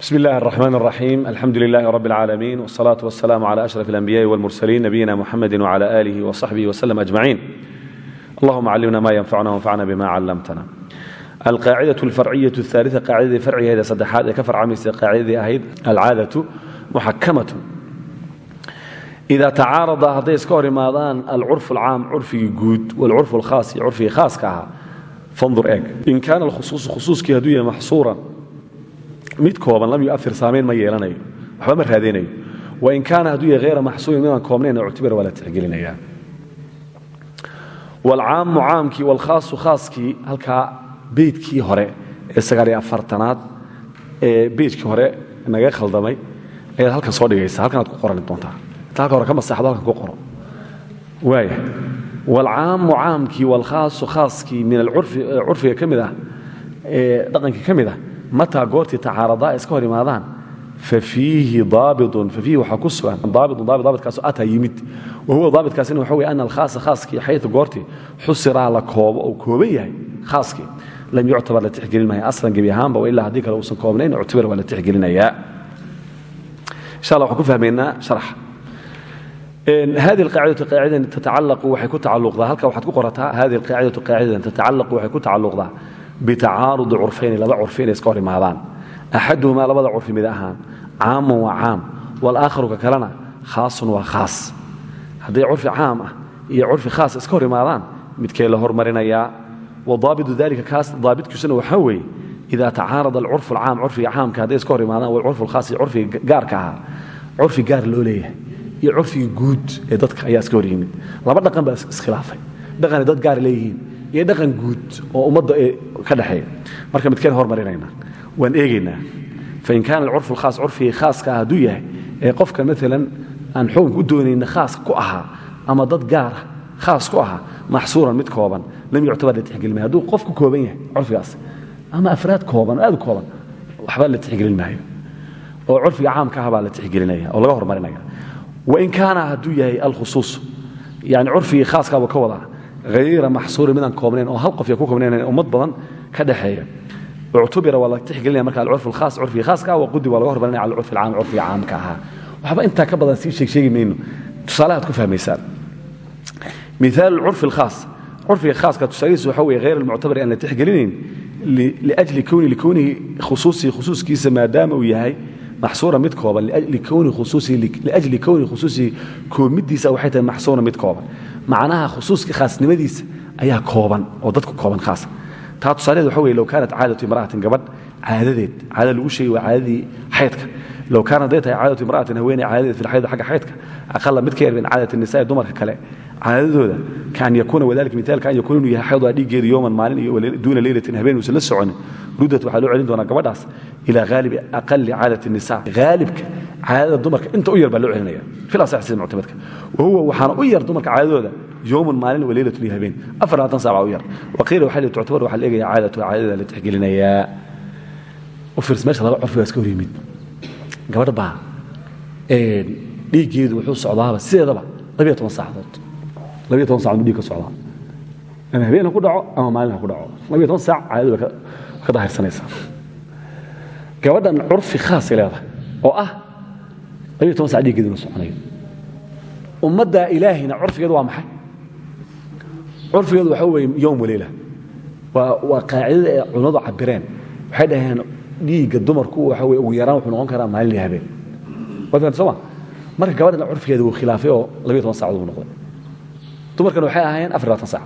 بسم الله الرحمن الرحيم الحمد لله رب العالمين والصلاة والسلام على أشرف الأنبياء والمرسلين نبينا محمد وعلى آله وصحبه وسلم أجمعين اللهم علمنا ما ينفعنا وانفعنا بما علمتنا القاعدة الفرعية الثالثة قاعدة فرعية هذا صدحات كفر عميس قاعدة أهيد العادة محكمة إذا تعارض هذي سكور ماذان العرف العام عرفي جود والعرف الخاص عرفي خاص كها فانظر إيك إن كان الخصوص خصوص كهدوية محصورا mid kooban lam yuair saamayn ma yeelanayo. Waxba ma raadinayo. Wain kaana hadduu yahay hayra maxsuumin midaan koobnayn uctibir waa la tixgelinaya. Waalcaamu caamkii waalkhaasu khaaskii halkaa beydkii hore ee sagaaliyo afartanaad ee beydkii hore naga khaldamay ayaad halkan soo dhigaysa halkanaad ku qorani doontaa. Inta halka hore ka masaxdo halkan ku qoro. Waaya waalcaamu caamkii waalkhaasu khaaskii min alcurfiga ka mid ah ee dhaqankii ka mataa goortii tacaaradaa iska hor imaadaan? Fafiihi daabiun aiihi waxaa ku sugan. Daabiun daabi daabitkaasoo ataa yimid. Wa huwa daabitkaasina waxa wey ana alkhaasa khaaskii xayu goortii xusiraa la koobo oo kooban yahay khaaskii. Lam yuctabar la tixgelin maayo aslan gebi ahaanba ilaa haddii kale uusan koobnayn uctubir waa la tixgelinayaa insha allah waxaan ku fahmaynaa sharaxa hadi aaidataaaidan tatacallaqu waxay ku tacalluqdaa. Halka waxaad ku qorataa hadi alqaacidatu qaacidadan tatacallaqu waxay ku tacalluqdaa bitacaarudi curfayni laba curfi iska hor imaadaan axaduhumaa labada curfi mid ahaan caamun waa caam walaakharu ka kalena khaasun waa khaas hadday curfi caam ah iyo curfi khaas iska hor imaadaan midkee la hormarinayaa wadaabitu dalika kaas daabitkiisuna waxaa weeye idaa tacaarada alcurfu alcaam curfiga caamka hadday iska hor imaadaan walcurfu alkhaas iyo curfiga gaarka ahaa curfi gaar loo leeyahay iyo curfiga guud ee dadka ayaa iska hor yimid laba dhaqan baa iskhilaafay dhaqanay dad gaar leeyihiin iyo dhaqan guud oo ummadda ka dhexeeya. Marka midkeen hormarinaynaa waan eegaynaa. Fain kaana alcurfu alkhaas curfigii khaaska ah hadduu yahay ee qofka maalan aan xukunka u doonayna khaas ku ahaa ama dad gaara khaas ku ahaa maxsuuran mid kooban lam yuctabar la tixgelin maayo hadduu qof kooban yahay curfigaas ama afraad kooban oo aad kooban waxba la tixgelin maayo oo curfiga caamka ah baa la tixgelinaya oo laga hormarinaya wain kaana hadduu yahay alkhusuus yani curfigii khaaskaabuu ka wadaa hayra maxsuurin midaan koobnayn oo hal qof ku koobnayn ummad badan ka dhexeeya uctubira waa la tixgelinaya marka alcurf alkhaas curfiga khaaska ah waqudi waa laga hormarinaya cala alcurfi alcaam curfiga caamka ahaa waxba intaa ka badan sii sheeg sheegi mayno tusaalahaad ku fahmaysaan miaal alcurfi alkhaas curfiga khaaska tusaalihiisu waxa weeye hayr almuctabari aan la tixgelinayn liajli kowni likownihi khusuusihi khusuuskiisa maxsuura mid kooban liajli kowni khusuusihi koobmidiisa waxay tahay maxsuura mid kooban macnaha khusuuska khaasnimadiisa ayaa kooban oo dadku kooban khaasa taa tusaaleed waxa weye low kaanat caadatu imra'atin gabadh caadadeed caada lagu sheegay waa caadadii xaydka low kaanat haday tahay caadatu imra'atin haweeney caadadeed fi lxayd xagga xaydka aqala mid ka yar min caadati nisaai dumarka kale caadadooda kaan yakuuna wadalika mitaalka an yakuuna inuu yahay xayduha dhiiggeedu yowman maalin iyo duuna leylatin habeen uusan la soconin ruddat waxaa loo celin doonaa gabadhaas ilaa haalibi aqali caadati nisa haalibka caadada dumarka inta u yar baa loo celinaya filasax sida muctamadka wahuwa waxaana u yar dumarka caadadooda yowmun maalin wa leylatun iyo habeen afar labaatan saaca u yar waqiila waxaa li tuctabar waxaa la eegaya caadatu caadada la tixgelinayaa u fiirs meesha laba curfi baa iska hor yimid gabadh baa dhiiggeedu wuxuu socdaaba sideedaba saacadood. Buu dhiig ka socdaa. Ama habeen ha ku dhaco ama maalin ha ku dhaco. Saac caadadu ka dahirsanaysaa. Gabadhan curfi khaasay leedahay oo ah sac dhiiggeedu inu soconayo ummadda ilaahina curfigeedu waa maxay? Curfigeedu waxa weeye yowm waleyla waa qaacidada culimmadu cabireen waxay dhaheen dhiigga dumarku waxa weye ugu yaraan wuxuu noqon karaa maalin habeen. Waa sooma marka gabadhana curfigeeda wuu khilaafay oo labiyo toban sacdood buu noqday. Dumarkan ahaayeen afar labaatan sac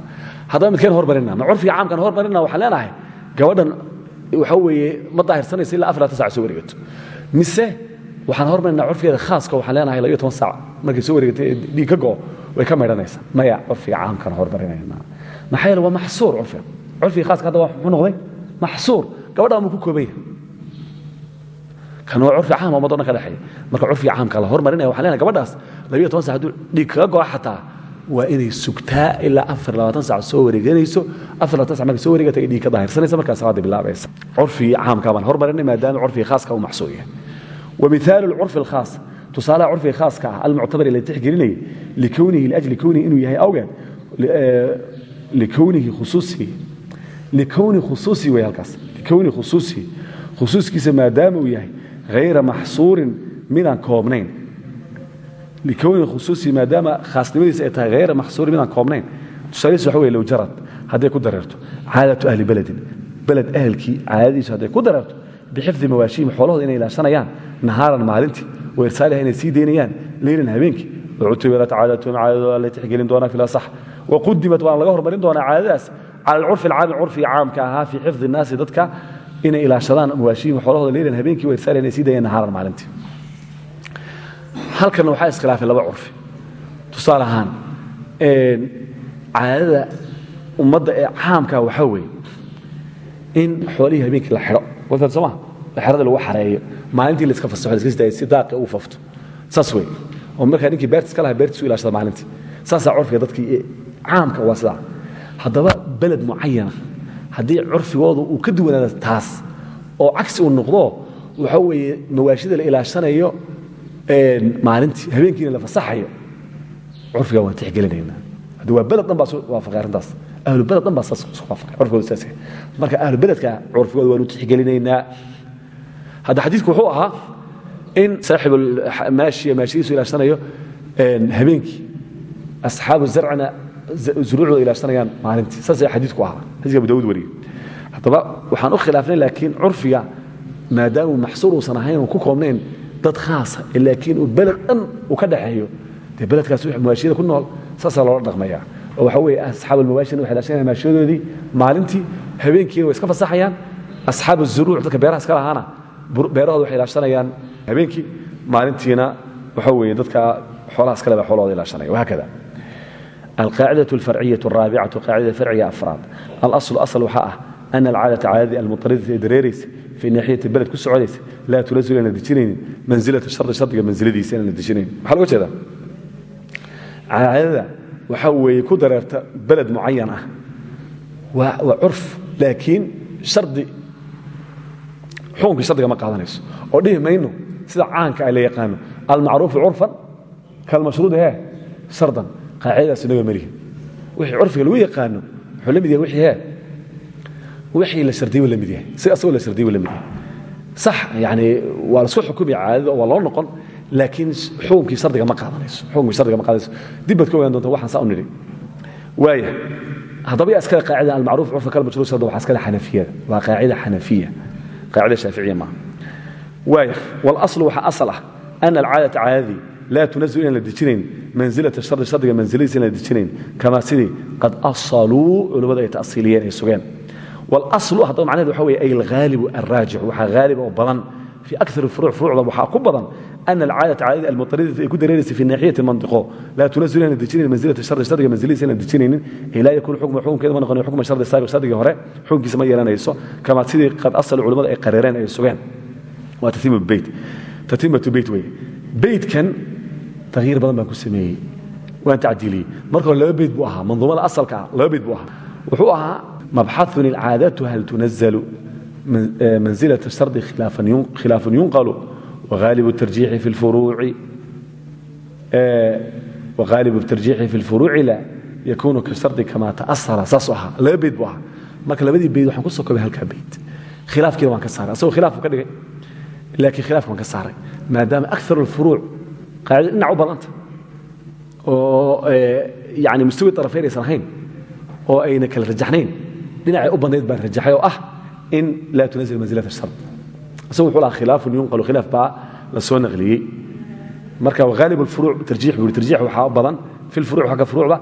haddaba midkeen hormarina ma caamkan hormarina waxaan leenahay gabadhan waxa weeye ma daahirsanaysa ilaa afar labaatan soo wareegato mise waxaan hormarinaa curfigeeda khaaska waxaan leenahay labiyo toban sac soo wareegatay ee ka go'o way ka maydhanaysaa maya curfiga caamkan hormarinayna maxaa yeele waa maxsuur curfiga curfiga khaaska hadda muxuu noqday maxsuur. Gabadhaa muu ku kooban kanoo curfi caam umad o dhan ka marka curfiga caamka la hormarinaya waxan lenahay gabadhaas. Labiyo toban sac hadduu go-a waa inay sugtaa ilaa afar labaatan soo wareeganayso. Afar labatan soo wareegata ay ka daahirsanaysa markaa salaadda bilaabaysa. Curfigii caamkaa baan hormarinay maadaama curfigii khaaska uu maxsuur yahay. Wa mihaalu alcurfi alkhaas. Tusaalaha curfiga khaaska ah almuctabari la tixgelinayay likownihi liajli kownihi yahay awgeed eh, likownihi khusuusihi likowni khusuusihi wey halkaas. Likowni khusuusihi khusuuskiisa maadaama uu yahay hayra maxsuurin midaan koobnayn likowni khusuusi maadaama khaasnimadiisa ay tahay hayra maxsuurin midaan koobnayn tusaaladiis waxa wey low jarad hadday ku dareerto caadatu ahli beledin beled ahelkii caadadiisu hadday ku dareerto bixifdi mawaashiihim xoolahooda inay ilaashanayaan nahaaran maalintii wa irsaaliha inay sii daynayaan leylan habeenkii wacutubirat caadatuhum caadadooda la tixgelin doonaa fil asax waqudimat waana laga hormarin doonaa caadadaas cala alcurfi alcaami curfiga caamka ahaa fii inay ilaashadaan mawaashiihim xoolahooda leylan habeenkii wa irsaaliha inay sii maalintii. Halkanna waxaa iskhilaafay laba curfi. Tusaale ahaan caadada ummadda ee caamka waxaa weeye in xoolihii habeenkii la xidho. Watan sooma xerada lagu xareeyo. Maalintii la iska fasaxo iska sidaayo si daaqi uu fafto. Saas oo markaa ninkii beertiis ka lahaa beertiisu ilaashada maalintii. Saasaa curfiga dadkii caamka waa sidaa. Haddaba beled mucayana haddii curfigoodu uu ka duwanaado taas oo cagsi uu noqdo waxa weeye mawaashida la ilaashanayo maalintii habeenkiina la fasaxayo curfiga waan tixgelinaynaa. Haddi waa beled dhan baa waafaqay arrintaas. Ahlu beled baa saas waafaqay curfigooda saas marka ahlu beledka curfigooda waanu tixgelinaynaa. Hadda xadiidku wuxuu ahaa in saaxibu maashiya maashidiisu ilaashanayo habeenkii asxaabu zarcina zuruucdooda ilaashanayaan maalintii saasay xadiidku ahaa xadiiska abu dawud wariyey haddaba waxaan u khilaafnay laakiin curfiga maadaamuu maxsuur uusan ahayn oo ku koobnayn dad khaasa laakiin uu beled dhan uu ka dhaxeeyo dee beledkaas mawaashiyada ku nool saasaa loola dhaqmaya oo waxa weeye asxaab almawaashina waxay ilaashanayaan maashiyadoodii maalintii habeenkiina way iska fasaxayaan asxaab azuruuc dadka beeraha iska lahaana beerahooda waxay ilaashanayaan habeenkii maalintiina waxa weeye dadka xoolaha iska leba xoolahooda ilaashanaya alqaacida alfarciya araabicatu qaacidada farciga afraad alaslu asal waxaa ah ana alcaadata caadadii almuqaridata ee dareeraysa fii naaxiyati beled ku socdaysa laa tunazul inaan dejinaynin mansilata shardi shardiga mansiladiisa inaan dejinayn maxaa loga jeedaa caadada waxaa weeye ku dareerta beled mucayan ah waa curf laakiin shardi xukunkii shardiga ma qaadanayso oo dhihi mayno sida caanka ay la yaqaano almacruufu curfan kalmashruudi he shardan qaacidadaas inaga malihi wixii curfiga lagu yaqaano wuxuu wixii he wixii la shardiyey la mid si asagoo la shardiyey la mid sax yani waa la isku caadada waa loo noqon laakiin xukunkii shardiga ma qaadanayso. Xukunkii shardiga ma qaadanayso. Dib ka ogaan doonta waxaan saa u nidhi. Waaya haddaba yaa iskale qaacida almacruuf curfa kalmashruud shardan waxaa iskale xanafiyada. Waa qaacida xanafiya laa tunazil inaan la dejinayn mansilata shardi shardiga mansiladiisa inaan la dejinayn kamaa sidii qad asaluu culimmadu ay taasiiliyeen ay sugeen walaslu haddaba macnaheed waxa weeye ay alghaalibu alraajicu waxaa haaliba oo badan fii akar furuuc furuucda waxaa ku badan ana alcaadata caadada almutaridata ay ku dareeraysa fii naxiyati mandiqo laa tunazil inaan la dejinayn mansilata shardi shardiga mansiladiisa inaan la dejinaynin ay laa yakuunu xukma xukunkeeda ma noqonayo xukma shardi saabiq shardigii hore xukunkiisa ma yeelanayso kamaa sidii qad asalu culimmadu ay qareereen ay sugeen waa tatiimatu beyt tatiimatu beyt weye baydkan tahiir badan baan ku sameeyey. Waan tacdiiliyey. Mar laba bayd buu ahaa. Manduumada asalka laba bayd buu ahaa. Wuxuu ahaa mabxaun ilcaadaatu hal tunazalu mansilata eh, shardi khilaafun yunqalu wahaalib tarjiixi fi اlfuruuci eh, la yakuunu ka shardi kamaa taasara saasuu laba bayd buu ahaa. Marka labadii bayd waxaan ku soo koobay halkaa bayd khilaafkiina waan ka saaray. Asagoo khilaafku ka dhigay laakiin khilaafka waan ka saaray maadaama akthar al-furu' qaacida dhinac u badanta oo yani mustawi tarafeyn aysan ahayn oo ayna kala rajaxnayn dhinacay u badnayd baan rajaxay oo ah in laa tunazil manzilat ashart isagu wuxuu lahaa khilaafun yunqalu khilaaf baa la soo naqliyey. Marka wagaalib alfuruuc tarjiix buu tarjiix waxaa badan fi lfuruuc xagga furuucda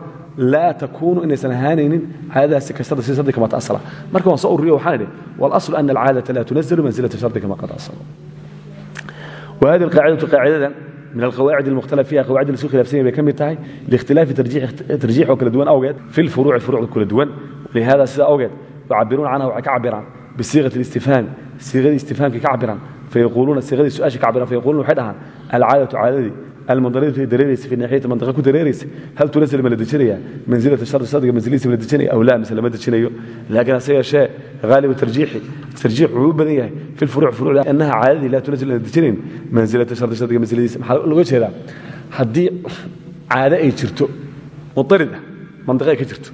laa takuunu inaysan ahaanaynin caadadaasi ka shardi si shardi kama ta'asala. Marka waan soo ururiyo waxaan idhi walaslu ana alcaadata laa tunazilu manzilata shardi kama qad asala وهذه القاعدة قاعدة من القواعد المختلف فيها قواعد السوق النفسية بكم تاعي لاختلاف ترجيح ترجيح وكل دوان أوجد في الفروع الفروع كل دوان لهذا سيدا أوجد يعبرون عنها وكعبرا بصيغة الاستفهام صيغة الاستفهام كعبرا فيقولون صيغة السؤال كعبرا فيقولون وحدها العادة عادتي almundaridatu dareeraysa fi naaxiyati mandaqa ku dareeraysa hal tulasl ma la dejinayaa mansilata shar sadiga mansiladiisa ma la dejinaya aw laa mise lama dejinayo laakiin hase yeeshee haalibu tarjiixi tarjiix wuxuu u badan yahay fi lfuruuc furuucda annaha caadadii laa tulasl la dejinayn mansilata shar sadiga mansiladiisa maxaa looga jeedaa haddii caado ay jirto mundarid ah mandaqa ay ka jirto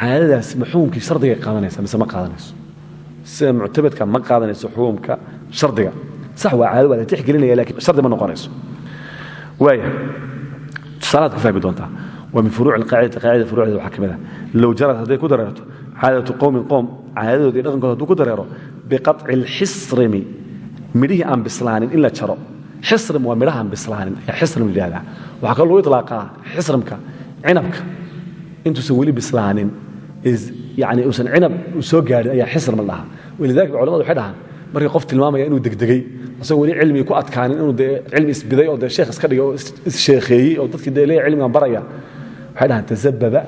caadadaas ma xukunkii shardiga qaadanaysa mise ma qaadanayso sida muctabadka ma qaadanayso xukumka shardiga sax waa caado waa la tixgelinaya laakiin shardi ma noqonayso waaya tusaalaad ku fahmi doontaa waa min furuuc alqaacidati qaacidada furuucdeeda waxaa ka mid ah low jarad hadday ku dareerto caadatu qowmin qoom caadadood iyo dhaqankooda hadduu ku dareero biqaطci اlxisrimi midhihii aan bislaanin in la jaro xisrim waa midhaha aan bislaanin ayaa xisrim la yidhahdaa waxaa kaloo lagu iطlaaqaa xisrimka cinabka intuusan weli bislaanin yani uusan cinab soo gaadhin ayaa xisrim la dhahaa walidalika culamadu waxay dhahaan markii qof tilmaamaya inuu degdegay asagoo weli cilmigi ku adkaanin inuu dee cilmi isbiday oo dee sheekh iska dhigay oo issheekheeyey oo dadkii dee leeya baraya waxay dhahaan tasababa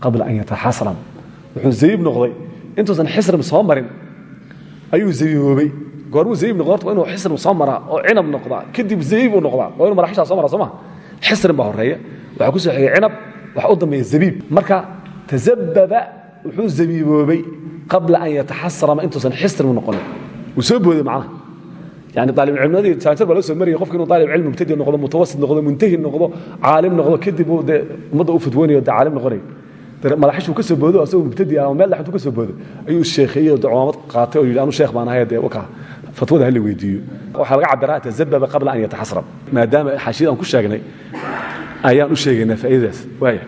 qabla an yataxasram. Wuxuu zabiib noqday. Intuusan xisrim soo marin ayuu zabiiboobay goormuu zabiib noqdo horta inuu xisrim soo maraa oo cinab noqdaa. Kadib zabiib uu noqdaa waa inuu maraxishaa soo maraa soo ma? Xisrim baa horreeya. Waxaa ku soo xigay cinab waxa u dambeeya zabiib. Marka tasababa wuxuu zabiiboobay qabla an yataxasrama intuusan xisrim noqonin wuu soo booday macnaha yani aalibcilmnimadii jaanjar baa loo soo marayay qofki inuu aalib cilmi mubtadi noqdo mutawasit noqdo muntahi noqdo caalim noqdo kadib uu dee ummadda u fatwoonayo dee caalim noqonayo madaxishuu ka soo boodo asagoo mubtadi ah ama meel dhex intuu ka soo boodo ayuu sheekheeyey oo cumaamad qaatay oo yidhi anu sheekh baan ahay dee waka fatwada hala weydiiyo. Waxaa laga cabiraa tasababa qabla an yataxasram maadaama xaashiyada aan ku sheegnay ayaan u sheegaynaa faa'iidadaas waaya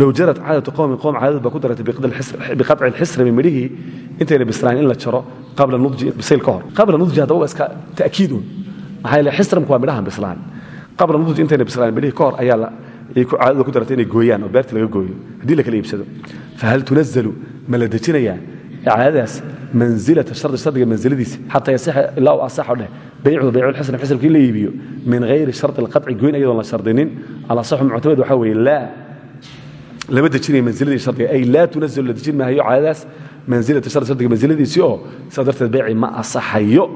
low jarad caadatu qowmin qowm caadadu baa ku daratay biqaطci اlxisrami midhihii intayna bislaan in la jaro qabla nudji bisayl ka hor qabla nudji haddaba waa iska ta'kiidun maxaa yeele xisramku waa midhahan bislaan qabla nudji intayna bislaan midhihii ka hor ayaa la caadada ku daratay inay gooyaan oo beerta laga gooyo haddii la kala iibsado fahal tunazalu ma la dejinayaa caadadaas manzilata shardi shardiga manziladiisa xataa yasixa ilaa uu asaxo dheh baycuhu baycu lxisram xisramkii la iibiyo min hayri shardi alqaطci goyn ayadoon la shardinin alasaxu muctamad waxaa weeye laa lama dejinaya manziladii shardiga ay laa tunazalu la dejin maayo caadadaas manzilata shardi shardiga manziladiisii oo saa darteed bayci ma asaxayo.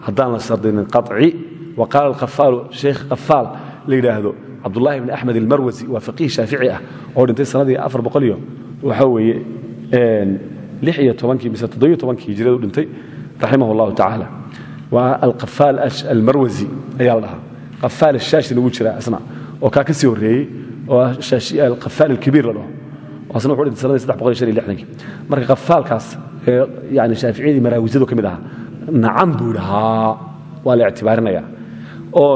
Haddaan la shardinin qaطci wa qaala alkhafaalu sheekh kafaal la yidhaahdo cabdullahi bn axmed almarwasi waa faqiih shaafici ah oo dhintay sanadii waxaa weeye mise hijiradu dhintay raximah allahu tacaala waa alkafaal almarwasi ayaa la dhahaa. Kafaal ashaashi lagu jiraa isna oo kaa ka sii horreeyey oo alkafaal alkabiir la dhaho. Asna wuxuu dhintay sanadii marka kafaalkaas yani shaaficiyadii maraawisadu ka mid ahaa nacam buu dhahaa waa la ictibaarinaya oo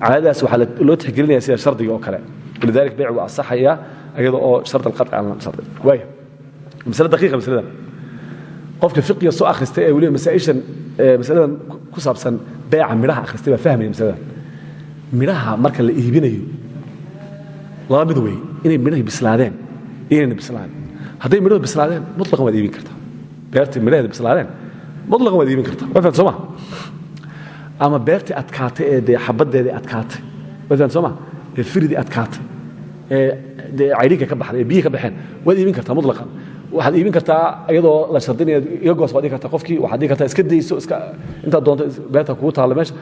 caadadaas waxaa loo tixgelinaya sida shardiga oo kale. Walidalik baycigu asaxaya iyada oo shard alqaطci aan la shardin waaya masale daqiiqa masaladan qofka fiqiga soo akhristay ee weliba masaaishan masaladan ku saabsan beeca midhaha akhristay baa fahmaya masaladan midhaha marka la iibinayo laba mid wey inay midhahi bislaadeen inayna bislaan hadday midhahu bislaadeen mutlaqan waad iibin kartaa. Beertii midhaheeda bislaadeen mutlaqan waad iibin kartaa. Waa ma? Ama beertii adkaatay ee dee xabaddeedii adkaatay. Waa ma? Ee firidii adkaatay. Ee dee caydhinka ka baxday ee ka baxeen waad iibin kartaa mutlaqan. Waxaad iibin kartaa iyadoo la shardinaya iga goos baad dhigi kartaa. Qofkii waxaad dhigi kartaa iska dayso iska intaad doonto beerta kugu taalla meesha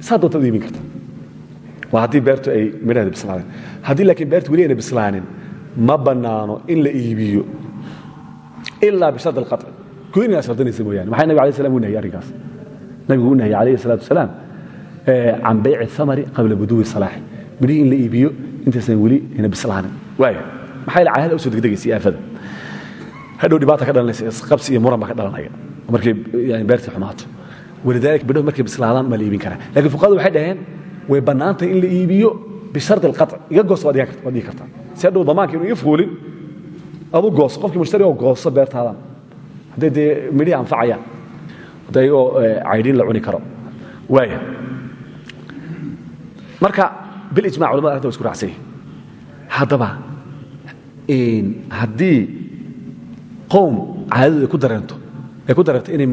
saa doontaad iibin kartaa waa haddii beertu ay midhaheeda bislaadeen haddii laakiin beertu weli ayna bislaanin ma bannaano in la iibiyo. Ilaa bishardi alqaطci goyn inaad shardinaysa mooyaane. Maxaa nabig alay slam u nahiyey arrinkaas? Nabigu u nahiyey calayhi salaatu wasalaam can bayci amari qabla buduwi salaaxi. Midhihii in la iibiyo intaysan weli ayna bislaanin. Waaya maxaa yaele caahada u soo degdegaysa aafada? Hadhow dhibaata ka dhalanaysa isqabsi iyo muran baa ka dhalanaya markay beertii xumaato. Walidaalika bidhahu markay bislaadaan ma la iibin karaa. Lakiin fuqahadu waxay dhaheen way bannaantahay in la iibiyo bishardi alqaطc iga goos waad dhigi kartaa si hadhow damaanka inu fuulin adu gooso qofkii mushtari oo gooso beertaadan hadday dee midhihii anfacayaan hadda ayagoo caydhiin la cuni karo. Waaya marka bilijmac culamada arrinta wa isku raacsanya haddaba haddii qowm caadadu ay ku dareento ay ku dareento inay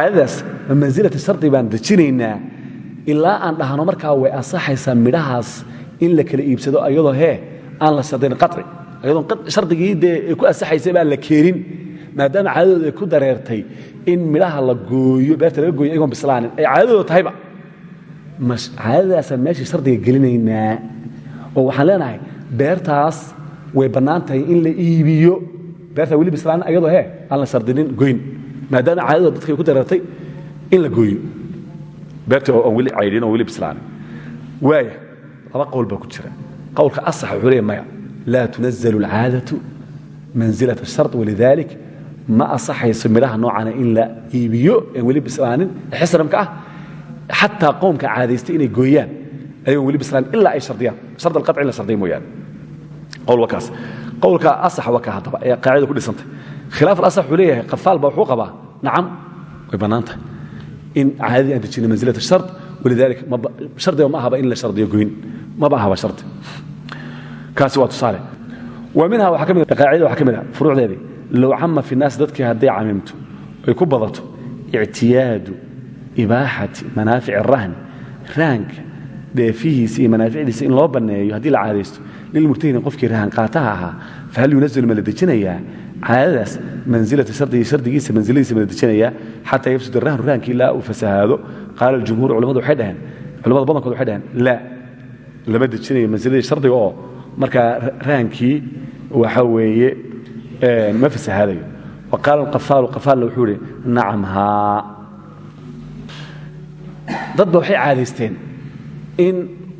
caadadaas ma mansilata shardi baan dejinaynaa ilaa aan dhahno markaa way ansaxaysaa midhahaas in la kala iibsado ayadoo hee aan la shardin qaci ayadoon shardigii dee ku ansaxaysay baan la keenin maadaama caadadooda ay ku dareertay in midhaha la gooyo beerta laga gooyo ayagoon bislaanin ay caadadooda tahayba. Caadadaasaan meeshii shardiga gelinaynaa oo waxaan leenahay beertaas way bannaan tahay in la iibiyo. Beertaa weli bislaanin ayadoo hee aan la shardinin goyn maadaama caadadooda dadkay ku dareertay in la gooyo. Beertii oo weli caydhin oo weli bislaanin waaya laba qowl baa ku jira. Qowlka asax wuxuu leeya maya laa tunazalu alcaadatu manzilat ashard walidalik ma asaxayso midhaha noocana in la iibiyo en weli bislaanin. Xisramka ah xataa qowmka caadaystay inay gooyaan ayagoon weli bislaan ilaa ay shardiyaan. Shard alqaci in la shardiya mooyaane. Qowl waa kaas qowlka asax waa ka haddaba ee qaacidada ku dhisantay. Khilaaf alasax wuxuu leeyahay qafaal baa wuxuu qabaa nacam way bannaan tahay in caadadii aan dejinay mansilata shard walidaalika shardiga ma ahaba in la shardiyo goyn. Maba ahaba shardi kaasi waa tusaale. Wa minha waxaa ka mid qaacida waxaa ka mid ah furuucdeedii low cama fi naas dadkii hadday camimto ay ku badato ictiyaadu ibaaxati manaafic rahn rahanka dheefihiisa iyo manaaficdiisa in loo banneeyo haddii la caadaysto lilmurtahini qofkii rahan qaataha ahaa fahal yunazilu ma la dejinayaa caadadaas mansilata shardigii shardigiisa mansiladiisa ma la dejinayaa xataa yafsud rahnu rahankii ilaa uu fasahaado. Qaala dhaheen culamada badankood waxay dhaheen laa lama dejinayo mansiladii shardiga oo markaa rahankii waxa weeye ma fasahaadayo. Wa qaala alqafaalu qafaalna wuxuu ihi nacam haa. Dadba waxay caadaysteen in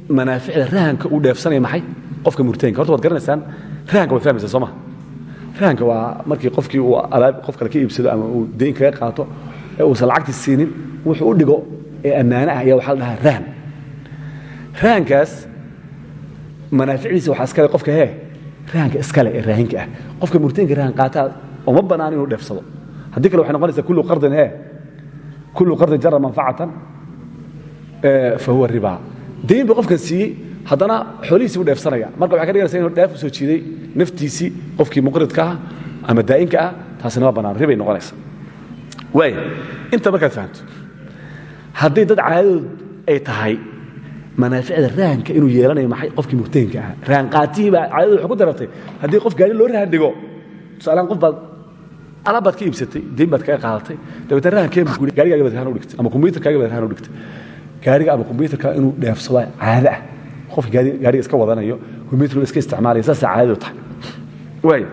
manaaficda rahanka uu dheefsanaya maxay? Qofka murtahinka horta waad garanaysaan rahanka waad fahmaysaa soo rahanka waa markii qofkii uu qof kale ka iibsado ama uu dayn kaga qaato ee uusan lacagtii siinin wuxuu u dhigo ee ammaano ah ayaa waxaa la dhahaa rahan rahankaas manaaficdiisa waxaa iskale qofka hee rahanka iskale ee raahinka ah. Qofka murtahinka rahan qaataa uma bannaan inuu dheefsado. Haddii kale waxay noqonaysaa kullu qardin hee kullu qardin jara manfacatan fa huwa riba. Dayn buu qofkan siiyey haddana xoolihiisii u dheefsanaya. Marka waxay ka dhiganaysa dheef soo jiiday naftiisii qofkii muqridka ah ama daa'inka ah taasina ma bannaan ribay noqonaysa. Waaya inta markaad fahamto haddii dad caadadood ay tahay manaaficda rahanka inuu yeelanayo maxay qofkii murtahinka ah? Rahan qaatihii baa caadadu waxay ku darartay haddii qof gaari loo rahan dhigo tusaalahaan qof baad alaab ka iibsatay dayn baad kaga qaadatay dabeetna kuhi gaarigaaga baad rahan u dhigtay ama kombiyuutarkaaga baad rahan u dhigtay. Gaariga ama kombiyuutarka inuu dheefsado caado ah qofka gaariga iska wadanayo kombiyuutarka iska isticmaalaya saasaa caadadu tahay. Waaya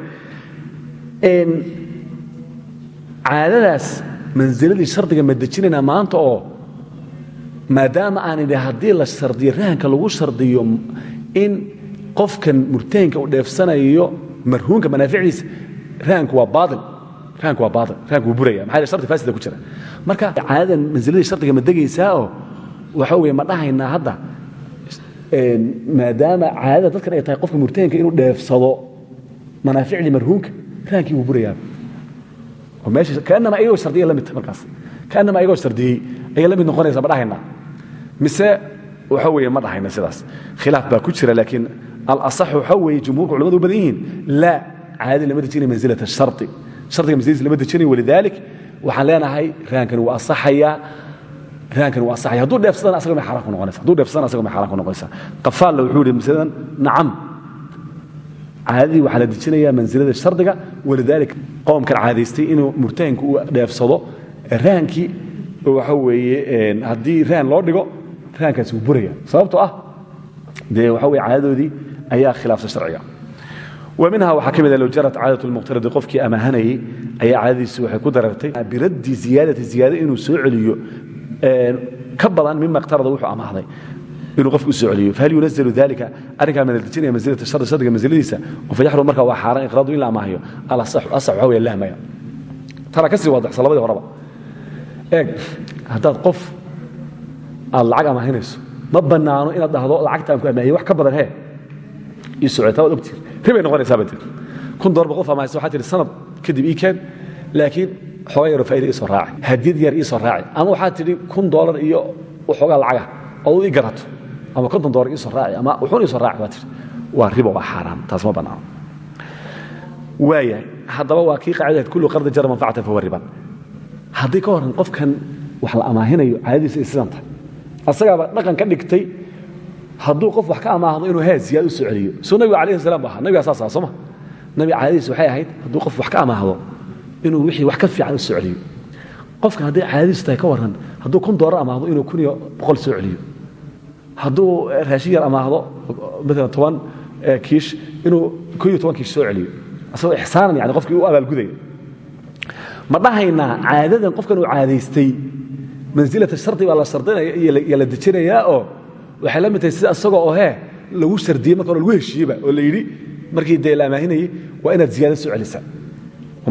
caadadaas mansiladii shardiga ma dejinaynaa maanta oo maadaama aan idhi haddii la shardiyo rahanka lagu shardiyo in qofkan murtahinka uu dheefsanayo marhuunka manaaficdiisa rahanku waa baail rahanku waa baail rahanku wuu buraya. Maxaa shardi faasida ku jira. Marka caadadan mansiladii shardiga ma degaysaa oo waxa weeye ma dhahaynaa hadda maadaama caadada dadkan ay tahay qofka murtahinka inuu dheefsado manaaficdii marhuunka rahankii wuu burayaa. Kaanama ayagoo shardiya la midta markaas. Kaanama ayagoo shardiyey ayay la mid noqonaysa ma dhahaynaa mise waxa weeye ma dhahayna sidaas. Khilaaf baa ku jira laakiin alasax waxa weeye jumhuurka culamadu u badan yihiin laa caadadi lama dejinayo mansilata shardi shardiga mansiladiisa lama dejinayo walidalik waxaan leenahay rahankani waa asaxayaa rahankani waa asaxaya hadduu dheefsadana asaga may xaraan ku noqonaysa hadduu dheefsadana asaga may xaraan ku noqonaysa qafaalla wuxuu yidhi masaladan nacam. Caadadii waxaa la dejinayaa mansilada shardiga walidalik qowmkan caadaystay inuu murtahinka uu dheefsado. Rahankii waxa weeye haddii rahan loo dhigo rahankaasi wuu buraya sababtoo ah dee waxa weye caadadoodii ayaa khilaafsan sharciga. Minha waxaa ka mid a low jarat caadat lmuqtaridi qofkii amaahanayey ayaa caadadiisi waxay ku darartay biraddi ziyaadati ziyaado inuu soo celiyo ka badan mima iqtarada wuxuu amaahday inuu qofku u soo celiyo fahal yunazalu dalika arrinkaa ma la dejinaya mansilata shardi shardiga mansiladiisa fayaxrum marka waa xaaraan iqraadu in la amaahayo alasaxu asax waxa weeye lahmaya tana ka sii waadaxsan labadii horeba. Eeg haddaad qof aad lacag amaahinayso ma bannaano inaad dhahdo lacagtaan ku amaahiyey wax ka badan hee? Ii socota waad ogtiir ribay noqonaysaa badir kun dolarba qof amaahaysa waxaa tihi sanad kadib ii keen. Laakiin xooga yaroo faa'iida ii soo raaci. Hadiyad yar ii soo raaci. Ama waxaad tidhi kun dolar iyo waxoogaa lacaga oo ii garato. Ama konton dolar ii soo raaci ama wuxuun ii soo raaci baa tihi waa ribo waa xaaraan taas ma bannaano waayahay haddaba waa kii qaacidahayd kullu qardi jara manfacatan fahuwa riban haddii ka horan qofkan wax la amaahinayo caadadiisa ay sidan tahay. Asagaaba dhaqan ka dhigtay hadduu qof wax ka amaahdo inuu hee ziyaad u soo celiyo soo nabiga alayhi salam bu ahaa. Nabigaa saas aha sooma nabiga caadadiisa waxay ahayd hadduu qof wax ka amaahdo inuu wixii wax ka fiican u soo celiyo qofkan hadday caadadiisu tahay ka warran hadduu kun doolar amaahdo inuu kun iyo boqol soo celiyo. Hadduu raashin yar amaahdo maalan toban kiish inuu kun iyo toban kiish soo celiyo. Asagoo ixsaanan yani qofkii u abaalgudaya ma dhahaynaa caadadan qofkan uu caadaystay mansilata shardi baa la shardinaya iyo la dejinayaa oo waxay la mid tahay sida isagoo oo hee lagu shardiyey marka hore lagu heshiiyeyba oo la yidhi markii dee la amaahinayey waa inaad ziyaado soo celisa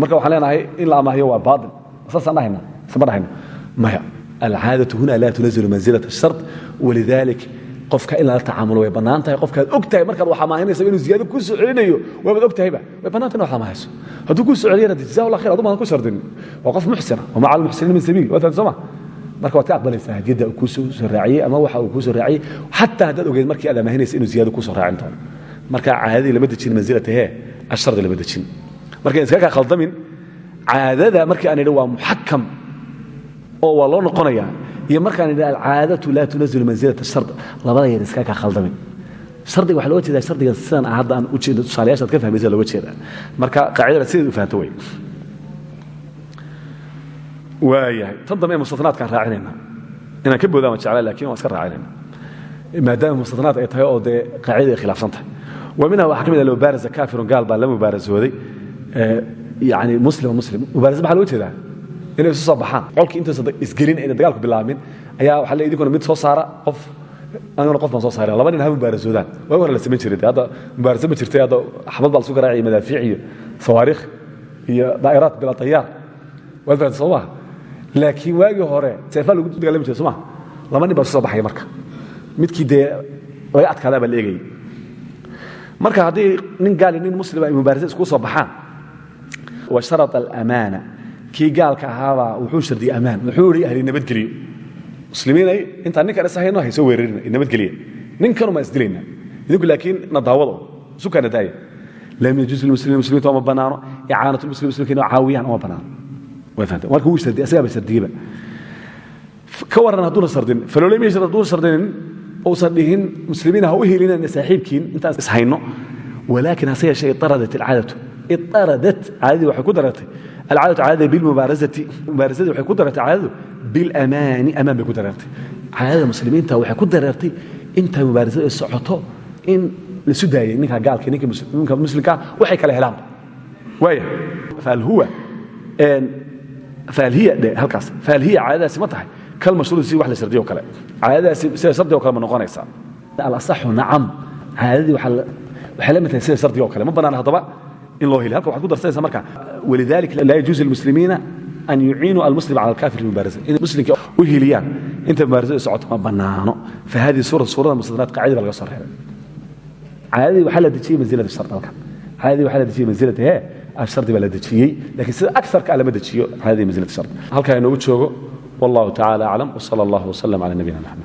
marka waxaan leenahay in la amaahiyo waa baail saasaan dhahayna isma dhahayno. Maya alcaadatu huna laa tunazilu manzilat ashart walidalik qofka in lala tacaamulo way bannaan tahay. Qofkaad og tahay markaad wax amaahinaysa inuu ziyaado kuu soo celinayo waabaad og tahayba way bannaan tahay in wax amaahayso. Hadduu kuu soo celiyana jazaa allah khayr aduu maadan ku shardinin waa qof muxsina wa maca almuxsiniin min sabiil waa soo ma? Marka waad ka aqbalaysaa hadiyadda uu kuu soo raaciyey ama waxa uu kuu soo raaciyey. Xataa haddaad ogeed markii aad amaahinaysa inuu ziyaado kuu soo raacin doono marka caadadii lama dejin manzilatahee ashardi lama dejin marka iskaga kaa khaldamin caadada markii aan idhi waa muxakam oo waa loo noqonayaa iyo markaan idhi alcaadatu laa tunazilu manzilat ashard labada yar iskaga kaa khaldamin shardiga waxaa looga jeedaa shardiga sidan hadda aan u jeedno tusaalayaashaad ka fahmaysa looga jeedaa. Marka qaacidada sideed u fahanto wey waayahay tan dambe ee mustanaadkaan raacinayna inaan ka boodaan waan jeclaa laakiin waan iska raacinayna maadaama mustanaad ay tahay oo dee qaacidada ay khilaafsan tahay. Wa minha waxaa ka mid ah mubaarasa kaafirun gaal baa la mubaarasooday yani muslima muslim. Mubaarasa maxaa looga jeedaa? Inay isu soo baxaan. Colkii intaysa isgelin ayna dagaalku bilaabmin ayaa waxaa le idinkuna mid soo saara qof aniguna qof baan soo saareen laba nin ha mubaarasoodaan waa hore la samayn jiray. Hadda mubaarasa ma jirtay hadda xabad baa lasu garaacaya madaafiic iyo sawaariikh iyo daa'iraat bila tayaar waad fahamta soo maha laakiin waagii hore seefaa lagu dagaalami jiray soo maha laba nin baa isu soo baxaya marka. Midkii dee laga adkaadaa baa la eegayay. Marka haddii nin gaali nin muslima ay mubaarasa iskugu soo baxaan wa sharata alamaana. Kii gaalka ahaabaa wuxuu shardiyey ammaan wuxuu ihi ahli nabadgeliyo muslimiinay intaan ninkan is hayno haysoo weerarina nabadgeliya ninkanuma isdilayna. Idinku laakiin na daawado sukaana daaya lam yajuuz lilmuslimiin muslimiinta uma bannaano icaanatu lmuslim muslimkiina caawiyaan uma bannaano way fahamtay. Marka wuu shardiy asagaaba shardiyeba ka warran hadduuna sardin falolay meesha hadduuna sardinin uusan dhihin muslimiina ha u helinana saaxiibkiin intaan is hayno. Walaakin hase yeeshee idaradat alcaadatu idaradat caadadii waxay ku dareertay alcaadatu caadada bilmubaarasati mubaarasadii waxay ku dareertay caadadu bilamaani amaan bay ku dareertay caadada muslimiinta waxay ku dareertay inta mubaarasada ay socoto in laisu daayay ninka gaalka ninka muslimka waxay kala helaan waaya faal huwa faal hiya dhe halkaas faal hiya caadadaasi ma tahay kal mashruud si wax la shardiyo kale caadadaasi sida shardigo kale ma noqonaysaa alasaxu nacam caadadii waxay la mid tahay sida shardigo kale ma bannaan haddaba in loo heli halka waxaad ku darsanaysaa marka walidalika laa yajuuzu lilmuslimiina an yuciinuu almuslim cala alkafir mubaarasa inay muslimka u heliyaan inta mubaarasadu socoto ma bannaano. Fa hadihi suura suurada mustadnaat qaacida ba laga soo reebay. Caadadii waxaa la dejiyey manzilata shard halkan. Caadadii waxaa la dejiyey manzilata hee ashardi baa la dejiyey. Laakiin sida aksarka lama dejiyo caadadii manzilata shard halkaa inoogu joogo wallahu tacaala aclam wsala allahu wasalam cala nabiyina maxamed